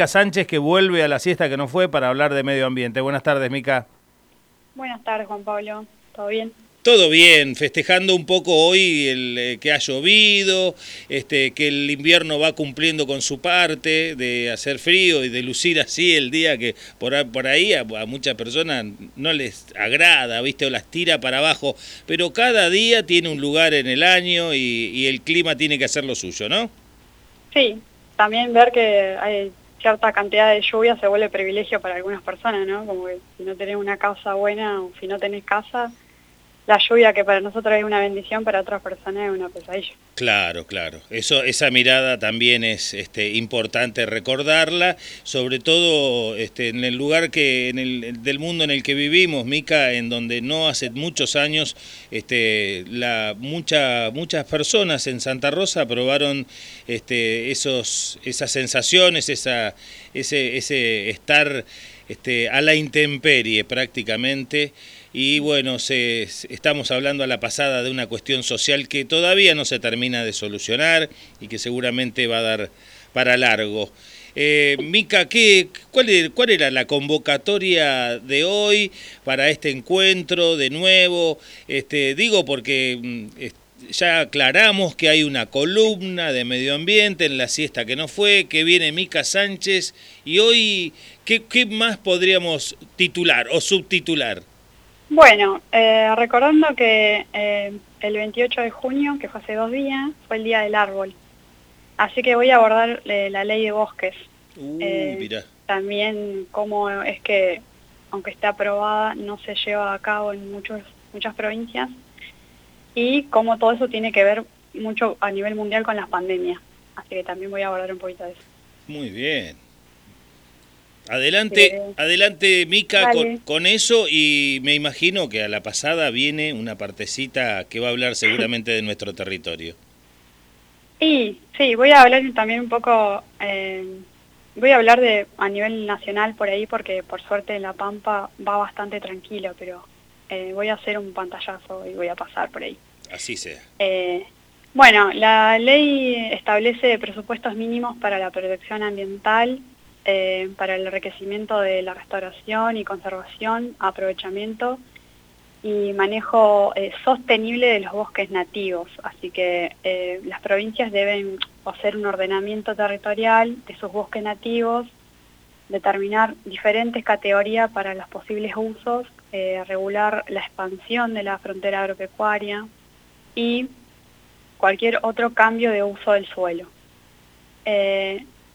Mica Sánchez que vuelve a la siesta que no fue para hablar de medio ambiente. Buenas tardes, Mica. Buenas tardes, Juan Pablo. ¿Todo bien? Todo bien, festejando un poco hoy el, eh, que ha llovido, este, que el invierno va cumpliendo con su parte de hacer frío y de lucir así el día que por, por ahí a, muchas personas no les agrada, ¿viste? O las tira para abajo, pero cada día tiene un lugar en el año y, y el clima tiene que hacer lo suyo, ¿no? Sí, también ver que hay cierta cantidad de lluvia se vuelve privilegio para algunas personas, ¿no? Como que si no tenés una casa buena o si no tenés casa la lluvia que para nosotros es una bendición, para otras personas es una pesadilla. Claro, claro. Eso, esa mirada también es este, importante recordarla, sobre todo este, en el lugar que, en el, del mundo en el que vivimos, Mica, en donde no hace muchos años este, muchas personas en Santa Rosa probaron este, esos, esas sensaciones, esa, ese, ese estar este, a la intemperie prácticamente y bueno, se, estamos hablando a la pasada de una cuestión social que todavía no se termina de solucionar y que seguramente va a dar para largo. Eh, Mica, ¿qué, cuál, ¿cuál era la convocatoria de hoy para este encuentro de nuevo? Este, digo porque mm, ya aclaramos que hay una columna de medio ambiente en la siesta que no fue, que viene Mica Sánchez, y hoy, ¿qué, qué más podríamos titular o subtitular? Bueno, eh, recordando que eh, el 28 de junio, que fue hace dos días, fue el Día del Árbol. Así que voy a abordar eh, la ley de bosques. También cómo es que, aunque esté aprobada, no se lleva a cabo en muchos, muchas provincias. Y cómo todo eso tiene que ver mucho a nivel mundial con las pandemias. Así que también voy a abordar un poquito de eso. Muy bien. Adelante, adelante Mica con, eso y me imagino que a la pasada viene una partecita que va a hablar seguramente de nuestro territorio. Y sí, voy a hablar también un poco, eh, voy a hablar de a nivel nacional por ahí porque por suerte La Pampa va bastante tranquilo, pero eh, voy a hacer un pantallazo y voy a pasar por ahí. Así sea. Eh, bueno, la ley establece presupuestos mínimos para la protección ambiental eh, para el enriquecimiento de la restauración y conservación, aprovechamiento y manejo eh, sostenible de los bosques nativos. Así que eh, las provincias deben hacer un ordenamiento territorial de sus bosques nativos, determinar diferentes categorías para los posibles usos, regular la expansión de la frontera agropecuaria y cualquier otro cambio de uso del suelo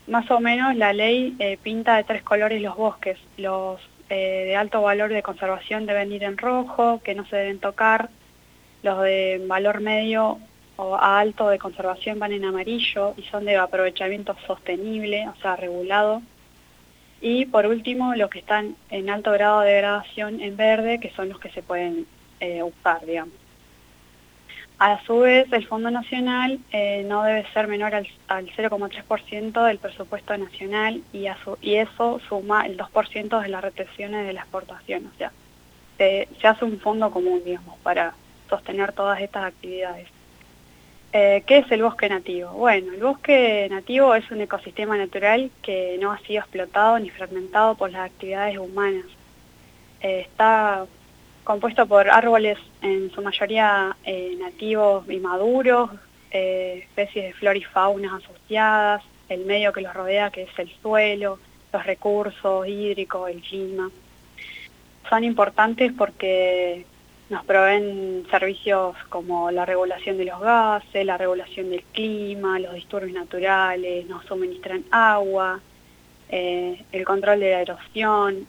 más o menos la ley eh, pinta de tres colores los bosques. Los eh, de alto valor de conservación deben ir en rojo, que no se deben tocar. Los de valor medio o alto de conservación van en amarillo y son de aprovechamiento sostenible, o sea, regulado. Y por último, los que están en alto grado de degradación en verde, que son los que se pueden eh, usar, digamos. A su vez, el Fondo Nacional eh, no debe ser menor al, 0,3% del presupuesto nacional y, y, eso suma el 2% de las retenciones de la exportación. O sea, se, hace un fondo común, digamos, para sostener todas estas actividades. Eh, ¿Qué es el bosque nativo? Bueno, el bosque nativo es un ecosistema natural que no ha sido explotado ni fragmentado por las actividades humanas. Eh, está compuesto por árboles en su mayoría eh, nativos y maduros, eh, especies de flora y fauna asociadas, el medio que los rodea, que es el suelo, los recursos hídricos, el clima. Son importantes porque nos proveen servicios como la regulación de los gases, la regulación del clima, los disturbios naturales, nos suministran agua, eh, el control de la erosión,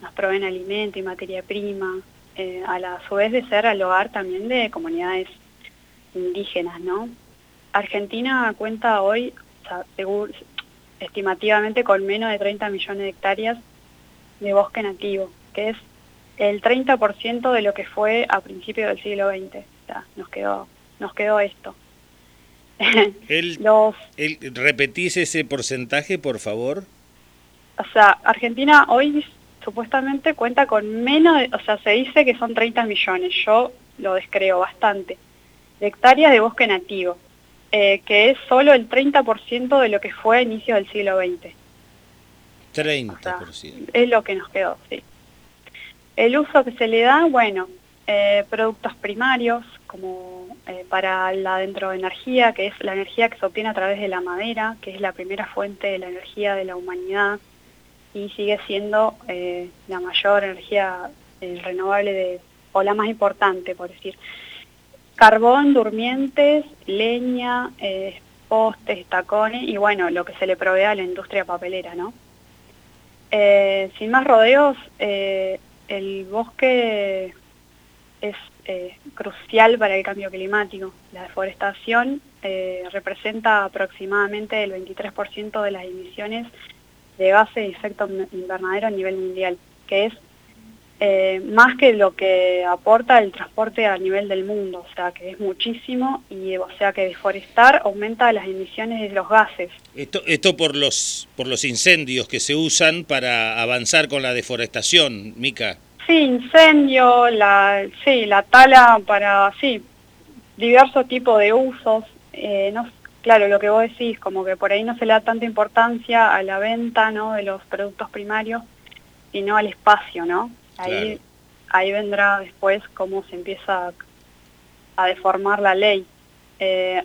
nos proveen alimento y materia prima, eh, a la su vez de ser al hogar también de comunidades indígenas, ¿no? Argentina cuenta hoy, estimativamente, con menos de 30 millones de hectáreas de bosque nativo, que es el 30% de lo que fue a principios del siglo XX. O sea, nos quedó, nos quedó esto. El, Los, ¿Repetís ese porcentaje, por favor? O sea, Argentina hoy supuestamente cuenta con menos, o sea, se dice que son 30 millones, yo lo descreo bastante, de hectáreas de bosque nativo, eh, que es solo el 30% de lo que fue a inicios del siglo XX. 30%. es lo que nos quedó, sí. El uso que se le da, bueno, eh, productos primarios, como eh, para la dentro de energía, que es la energía que se obtiene a través de la madera, que es la primera fuente de la energía de la humanidad y sigue siendo eh, la mayor energía renovable de, o la más importante, por decir. Carbón, durmientes, leña, postes, tacones y bueno, lo que se le provee a la industria papelera, ¿no? sin más rodeos, el bosque es eh, crucial para el cambio climático. La deforestación eh, representa aproximadamente el 23% de las emisiones de gases de efecto invernadero a nivel mundial, que es eh, más que lo que aporta el transporte a nivel del mundo, o sea que es muchísimo y o sea que deforestar aumenta las emisiones de los gases. Esto, esto por los por los incendios que se usan para avanzar con la deforestación, Mica. Sí, incendio, la, sí, la tala para, sí, diversos tipos de usos. Eh, no, claro, lo que vos decís, como que por ahí no se le da tanta importancia a la venta ¿no? de los productos primarios, sino al espacio, ¿no? Ahí, ahí vendrá después cómo se empieza a, deformar la ley. Eh,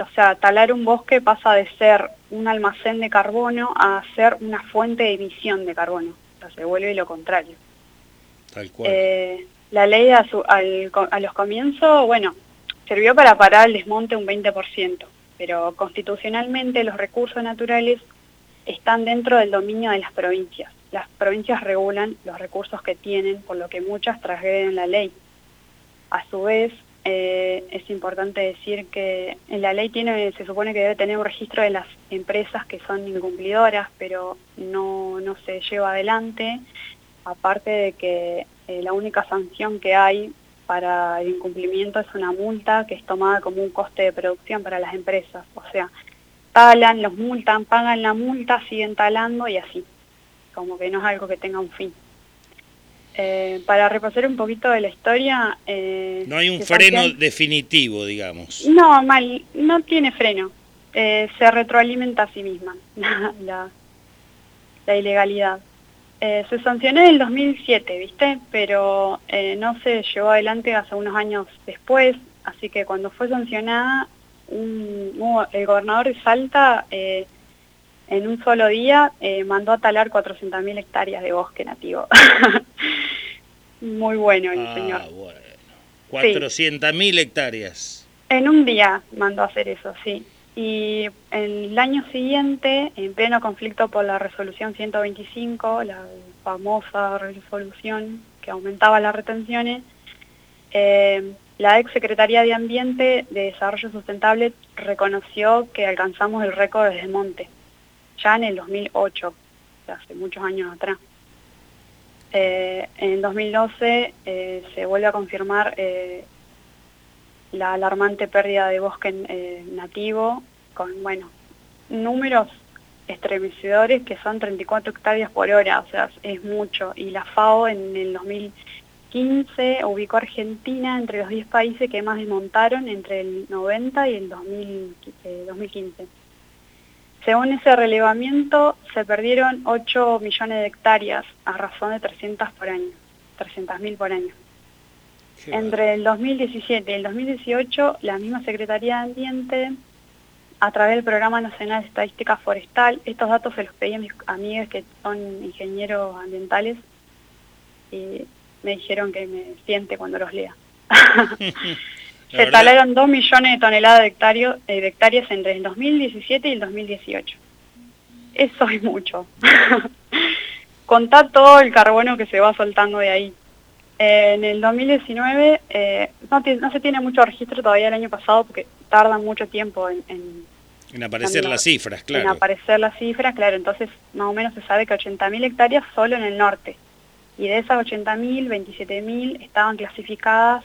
o sea, talar un bosque pasa de ser un almacén de carbono a ser una fuente de emisión de carbono. O sea, se vuelve lo contrario. Eh, la ley a, los comienzos, bueno, sirvió para parar el desmonte un 20%, pero constitucionalmente los recursos naturales están dentro del dominio de las provincias. Las provincias regulan los recursos que tienen, por lo que muchas transgreden la ley. A su vez, eh, es importante decir que en la ley tiene, se supone que debe tener un registro de las empresas que son incumplidoras, pero no, no se lleva adelante aparte de que eh, la única sanción que hay para el incumplimiento es una multa que es tomada como un coste de producción para las empresas. O sea, talan, los multan, pagan la multa, siguen talando y así. Como que no es algo que tenga un fin. Eh, para repasar un poquito de la historia... Eh, no hay un freno definitivo, digamos. No, mal, no tiene freno. se retroalimenta a sí misma la, la ilegalidad. Eh, se sancionó en el 2007, ¿viste? Pero eh, no se llevó adelante hasta unos años después, así que cuando fue sancionada, el gobernador de Salta eh, en un solo día mandó a talar 400.000 hectáreas de bosque nativo. Muy bueno el ah, señor. Bueno. 400.000 hectáreas. En un día mandó a hacer eso, sí y el año siguiente, en pleno conflicto por la resolución 125, la famosa resolución que aumentaba las retenciones, eh, la ex Secretaría de Ambiente de Desarrollo Sustentable reconoció que alcanzamos el récord de desmonte, ya en el 2008, hace muchos años atrás. Eh, en 2012 eh, se vuelve a confirmar la alarmante pérdida de bosque eh, nativo, con, bueno, números estremecedores que son 34 hectáreas por hora, o sea, es mucho. Y la FAO en el 2015 ubicó a Argentina entre los 10 países que más desmontaron entre el 90 y el 2015. Eh, Según ese relevamiento, se perdieron 8 millones de hectáreas a razón de 300 por año, 300.000 por año. Entre el 2017 y el 2018, la misma Secretaría de Ambiente, a través del Programa Nacional de Estadística Forestal, estos datos se los pedí a mis amigas que son ingenieros ambientales y me dijeron que me siente cuando los lea. se talaron 2 millones de toneladas de, eh, de hectáreas entre el 2017 y el 2018. Eso es mucho. Contá todo el carbono que se va soltando de ahí en el 2019 eh, no, se tiene mucho registro todavía el año pasado porque tardan mucho tiempo en... En, aparecer las cifras, claro. En aparecer las cifras, claro. Entonces, más o menos se sabe que 80.000 hectáreas solo en el norte. Y de esas 80.000, 27.000 estaban clasificadas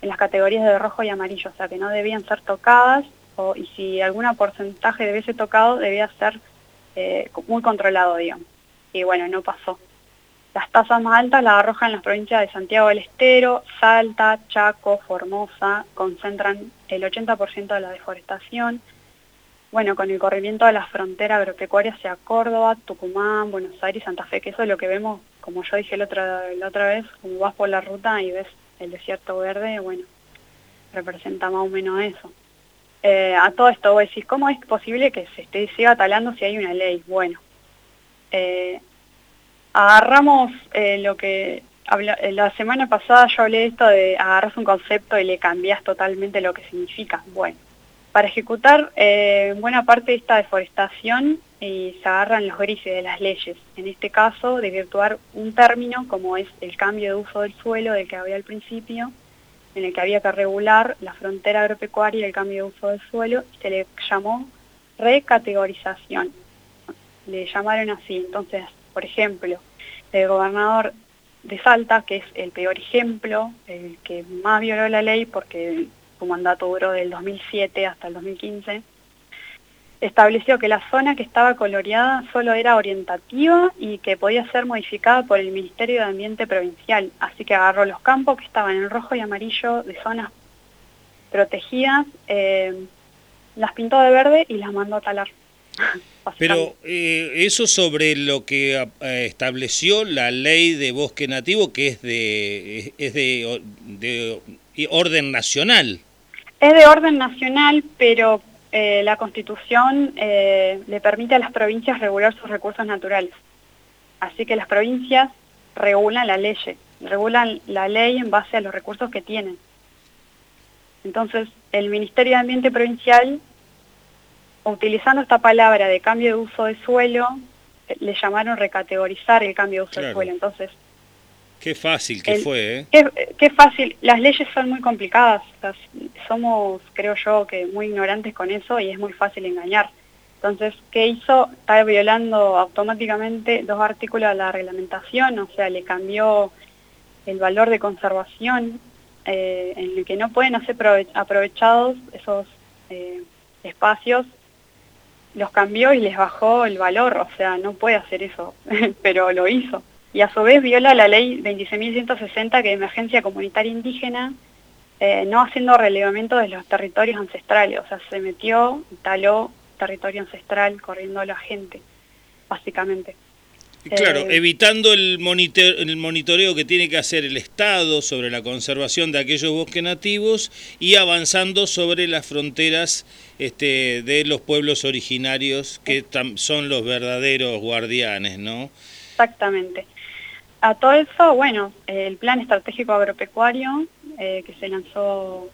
en las categorías de rojo y amarillo, o sea que no debían ser tocadas, o, y si algún porcentaje debía ser tocado, debía ser eh, muy controlado, digamos. Y bueno, no pasó. Las tasas más altas las arrojan las provincias de Santiago del Estero, Salta, Chaco, Formosa, concentran el 80% de la deforestación. bueno, con el corrimiento de la frontera agropecuaria hacia Córdoba, Tucumán, Buenos Aires, Santa Fe, que eso es lo que vemos, como yo dije la otra, la otra vez, como vas por la ruta y ves el desierto verde, bueno, representa más o menos eso. Eh, a todo esto vos decís, ¿cómo es posible que se esté, siga talando si hay una ley? Bueno, eh, agarramos eh, lo que la semana pasada yo hablé de esto de agarras un concepto y le cambias totalmente lo que significa. Bueno, para ejecutar buena parte de esta deforestación se agarran los grises de las leyes. En este caso, de virtuar un término como es el cambio de uso del suelo del que había al principio, en el que había que regular la frontera agropecuaria y el cambio de uso del suelo, se le llamó recategorización. Le llamaron así. Entonces, por ejemplo, el gobernador de Salta, que es el peor ejemplo, el que más violó la ley porque su mandato duró del 2007 hasta el 2015, estableció que la zona que estaba coloreada solo era orientativa y que podía ser modificada por el Ministerio de Ambiente Provincial. Así que agarró los campos que estaban en rojo y amarillo de zonas protegidas, eh, las pintó de verde y las mandó a talar. Pero eh, eso sobre lo que eh, estableció la ley de bosque nativo, que es de, es de, de orden nacional. Es de orden nacional, pero eh, la Constitución le permite a las provincias regular sus recursos naturales. Así que las provincias regulan la ley, regulan la ley en base a los recursos que tienen. Entonces, el Ministerio de Ambiente Provincial, utilizando esta palabra de cambio de uso de suelo, eh, le llamaron recategorizar el cambio de uso de suelo. Entonces, Qué fácil que fue, ¿eh? Qué, fácil. Las leyes son muy complicadas. somos, creo yo, que muy ignorantes con eso y es muy fácil engañar. Entonces, ¿qué hizo? Está violando automáticamente dos artículos de la reglamentación, o sea, le cambió el valor de conservación eh, en el que no pueden ser aprovechados esos eh, espacios, los cambió y les bajó el valor, o sea, no puede hacer eso, pero lo hizo y a su vez viola la ley 26.160 que es emergencia comunitaria indígena, eh, no haciendo relevamiento de los territorios ancestrales, o sea, se metió, taló territorio ancestral corriendo a la gente, básicamente. Claro, eh, evitando el, monitor, el monitoreo que tiene que hacer el Estado sobre la conservación de aquellos bosques nativos y avanzando sobre las fronteras este, de los pueblos originarios que son los verdaderos guardianes, ¿no? Exactamente. A todo eso, bueno, el Plan Estratégico Agropecuario, eh, que se lanzó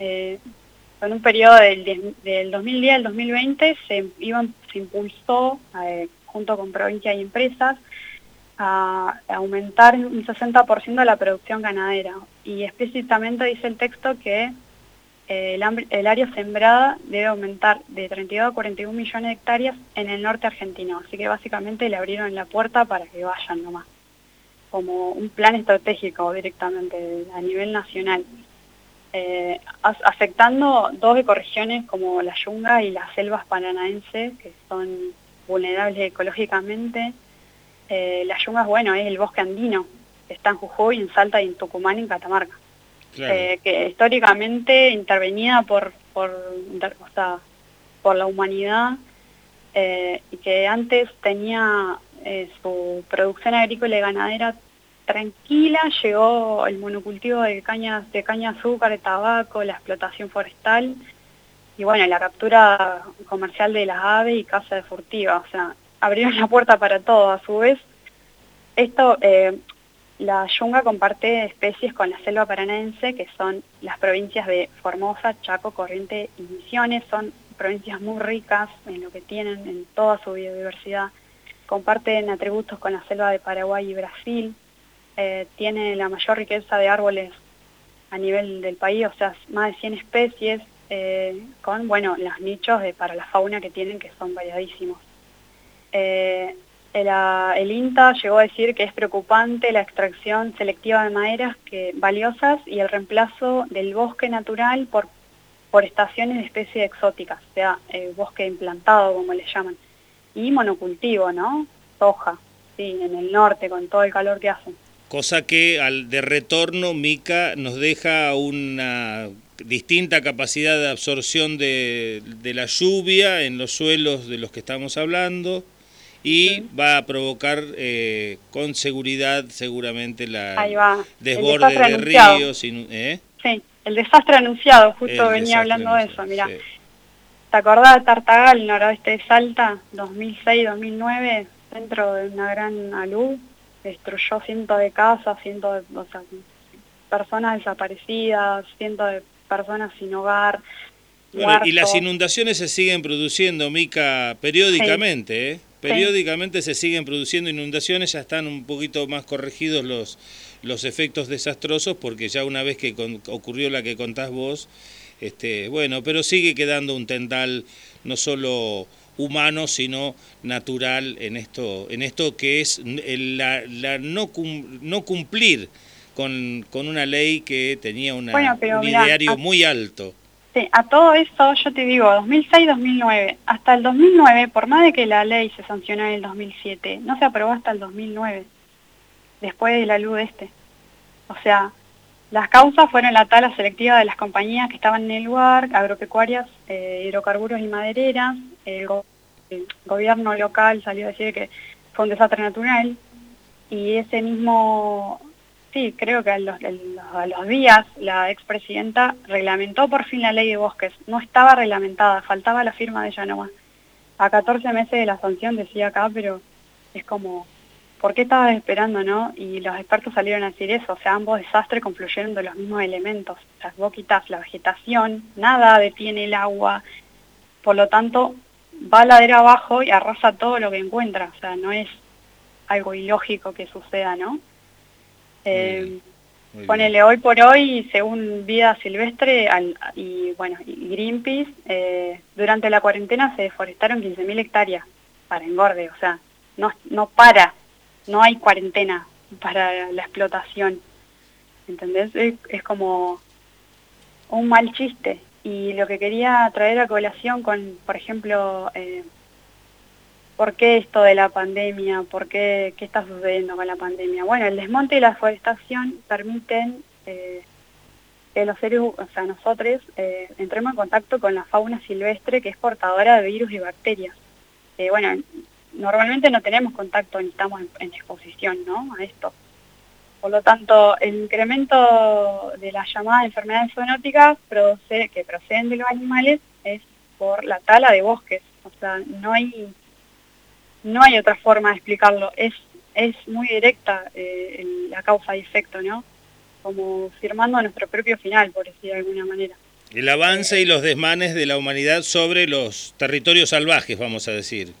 eh, en un periodo del, del, 2010 al 2020, se, se impulsó eh, junto con provincias y empresas a, aumentar un 60% la producción ganadera. Y explícitamente dice el texto que el, el, área sembrada debe aumentar de 32 a 41 millones de hectáreas en el norte argentino. Así que básicamente le abrieron la puerta para que vayan nomás como un plan estratégico directamente a nivel nacional, eh, afectando dos ecorregiones como la yunga y las selvas paranaenses, que son vulnerables ecológicamente. Eh, la yunga, bueno, es el bosque andino, que está en Jujuy, en Salta y en Tucumán en Catamarca. Eh, que históricamente intervenida por, por, por la humanidad y que antes tenía eh, su producción agrícola y ganadera tranquila, llegó el monocultivo de caña, de caña azúcar, de tabaco, la explotación forestal y bueno, la captura comercial de las aves y caza de furtiva, o sea, abrieron la puerta para todo. A su vez, esto, eh, la yunga comparte especies con la selva paranaense, que son las provincias de Formosa, Chaco, Corriente y Misiones, son provincias muy ricas en lo que tienen, en toda su biodiversidad. Comparten atributos con la selva de Paraguay y Brasil, eh, tiene la mayor riqueza de árboles a nivel del país, o sea, más de 100 especies, eh, con, bueno, los nichos de, para la fauna que tienen, que son variadísimos. Eh, el, INTA llegó a decir que es preocupante la extracción selectiva de maderas que, valiosas y el reemplazo del bosque natural por, por estaciones de especies exóticas, o sea, bosque implantado, como le llaman y monocultivo, ¿no? Soja, sí, en el norte con todo el calor que hacen. Cosa que al de retorno Mica nos deja una distinta capacidad de absorción de, la lluvia en los suelos de los que estamos hablando y va a provocar eh, con seguridad seguramente la desborde de ríos. ¿eh? Sí, el desastre anunciado, justo venía hablando de eso, mira. ¿Te acordás de Tartagal, noroeste de Salta, 2006-2009, dentro de una gran alud? Destruyó cientos de casas, cientos de personas desaparecidas, cientos de personas sin hogar. y las inundaciones se siguen produciendo, Mica, periódicamente, ¿eh? Periódicamente se siguen produciendo inundaciones, ya están un poquito más corregidos los, los efectos desastrosos, porque ya una vez que ocurrió la que contás vos, este, bueno, pero sigue quedando un tendal no solo humano, sino natural en esto, en esto que es la, la no, no cumplir con, con, una ley que tenía una, un ideario muy alto. Sí, a todo eso yo te digo, 2006-2009, hasta el 2009, por más de que la ley se sancionó en el 2007, no se aprobó hasta el 2009, después de la luz este. O sea, las causas fueron la tala selectiva de las compañías que estaban en el lugar, agropecuarias, eh, hidrocarburos y madereras. El, gobierno local salió a decir que fue un desastre natural y ese mismo, sí, creo que a los, días la expresidenta reglamentó por fin la ley de bosques. No estaba reglamentada, faltaba la firma de ella nomás. A 14 meses de la sanción decía acá, pero es como ¿por qué estabas esperando, no? Y los expertos salieron a decir eso, o sea, ambos desastres confluyeron de los mismos elementos. Las boquitas, la vegetación, nada detiene el agua, por lo tanto, va ladera abajo y arrasa todo lo que encuentra, o sea, no es algo ilógico que suceda, ¿no? Eh, ponele hoy por hoy, según Vida Silvestre y bueno y Greenpeace, eh, durante la cuarentena se deforestaron 15.000 hectáreas para engorde, o sea, no, no para no hay cuarentena para la explotación. ¿Entendés? Es, como un mal chiste. Y lo que quería traer a colación con, por ejemplo, eh, ¿por qué esto de la pandemia? ¿Por qué, qué está sucediendo con la pandemia? Bueno, el desmonte y la forestación permiten eh, que los seres, o sea, nosotros eh, entremos en contacto con la fauna silvestre que es portadora de virus y bacterias. bueno, normalmente no tenemos contacto ni estamos en, exposición ¿no? a esto. Por lo tanto, el incremento de las llamadas enfermedades zoonóticas que proceden de los animales es por la tala de bosques. O sea, no hay, no hay otra forma de explicarlo. Es, es muy directa eh, la causa y efecto, ¿no? Como firmando nuestro propio final, por decir de alguna manera. El avance y los desmanes de la humanidad sobre los territorios salvajes, vamos a decir.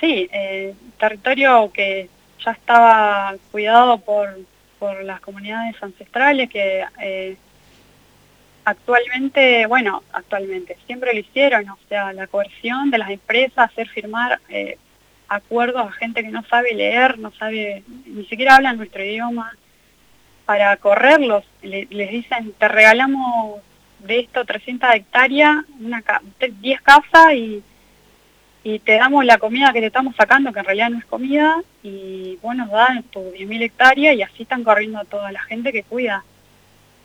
Sí, eh, territorio que ya estaba cuidado por, por las comunidades ancestrales que eh, actualmente, bueno, actualmente, siempre lo hicieron, o sea, la coerción de las empresas, hacer firmar eh, acuerdos a gente que no sabe leer, no sabe, ni siquiera habla nuestro idioma, para correrlos, les dicen, te regalamos de esto 300 hectáreas, una, 10 casas y y te damos la comida que te estamos sacando, que en realidad no es comida, y vos nos das tus 10.000 hectáreas y así están corriendo toda la gente que cuida,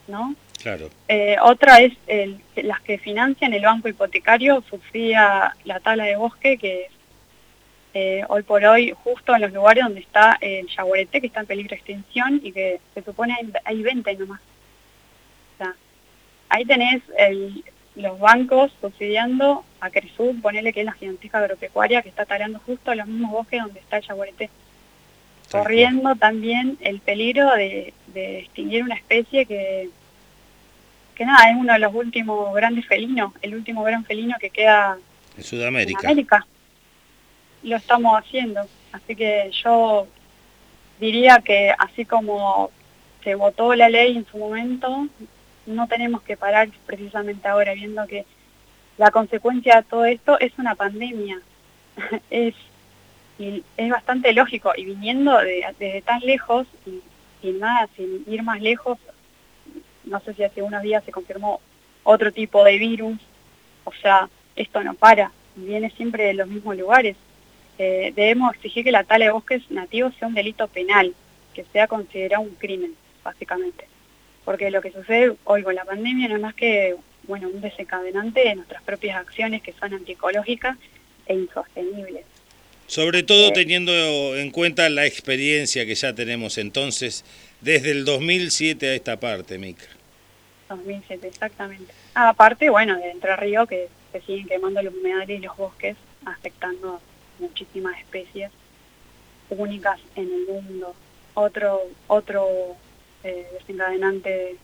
¿no? Claro. Eh, otra es el, las que financian el banco hipotecario, subsidia la tala de bosque, que eh, hoy por hoy justo en los lugares donde está el yaguareté, que está en peligro de extinción y que se supone hay, hay 20 nomás. O sea, ahí tenés el, los bancos subsidiando a Cresud, ponele que es la gigantesca agropecuaria que está talando justo los mismos bosques donde está el yaguareté. Corriendo también el peligro de, extinguir una especie que, que nada, es uno de los últimos grandes felinos, el último gran felino que queda en Sudamérica. En América. Lo estamos haciendo. Así que yo diría que así como se votó la ley en su momento, no tenemos que parar precisamente ahora, viendo que la consecuencia de todo esto es una pandemia. es, es bastante lógico, y viniendo de, desde tan lejos, y sin nada, sin ir más lejos, no sé si hace unos días se confirmó otro tipo de virus, o sea, esto no para, viene siempre de los mismos lugares. Eh, debemos exigir que la tala de bosques nativos sea un delito penal, que sea considerado un crimen, básicamente. porque lo que sucede hoy con la pandemia no es más que bueno, un desencadenante de nuestras propias acciones que son antiecológicas e insostenibles. Sobre todo eh, teniendo en cuenta la experiencia que ya tenemos entonces desde el 2007 a esta parte, Mica. 2007, exactamente. Ah, aparte, bueno, de Entre Ríos que se siguen quemando los humedales y los bosques, afectando a muchísimas especies únicas en el mundo. Otro, otro eh, desencadenante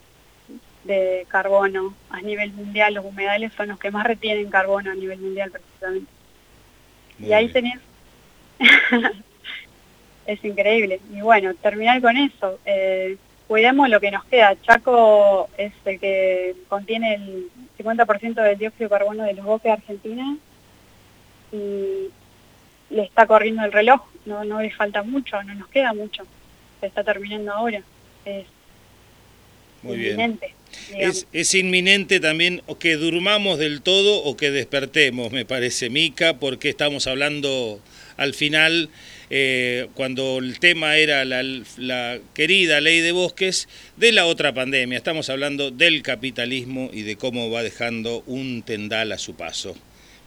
de carbono a nivel mundial, los humedales son los que más retienen carbono a nivel mundial precisamente. y ahí tenés, es increíble. Y bueno, terminar con eso, eh, cuidemos lo que nos queda. Chaco es el que contiene el 50% del dióxido de carbono de los bosques de Argentina y le está corriendo el reloj, no, no le falta mucho, no nos queda mucho, se está terminando ahora. Es Muy inminente. Es, es, inminente también que durmamos del todo o que despertemos, me parece, Mica, porque estamos hablando al final, eh, cuando el tema era la, la, querida ley de bosques, de la otra pandemia. Estamos hablando del capitalismo y de cómo va dejando un tendal a su paso.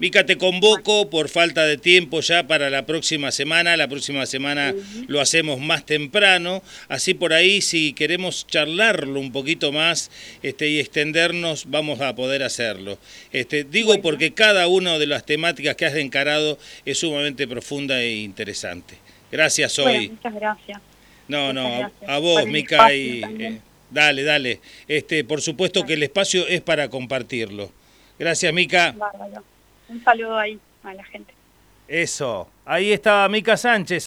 Mica, te convoco por falta de tiempo ya para la próxima semana. La próxima semana lo hacemos más temprano. Así por ahí, si queremos charlarlo un poquito más este, y extendernos, vamos a poder hacerlo. Este, digo porque cada una de las temáticas que has encarado es sumamente profunda e interesante. Gracias hoy. muchas gracias. No, no, A, vos, Mica. Y, eh, dale, dale. Este, por supuesto que el espacio es para compartirlo. Gracias, Mica un saludo ahí a la gente. Eso, ahí está Mica Sánchez.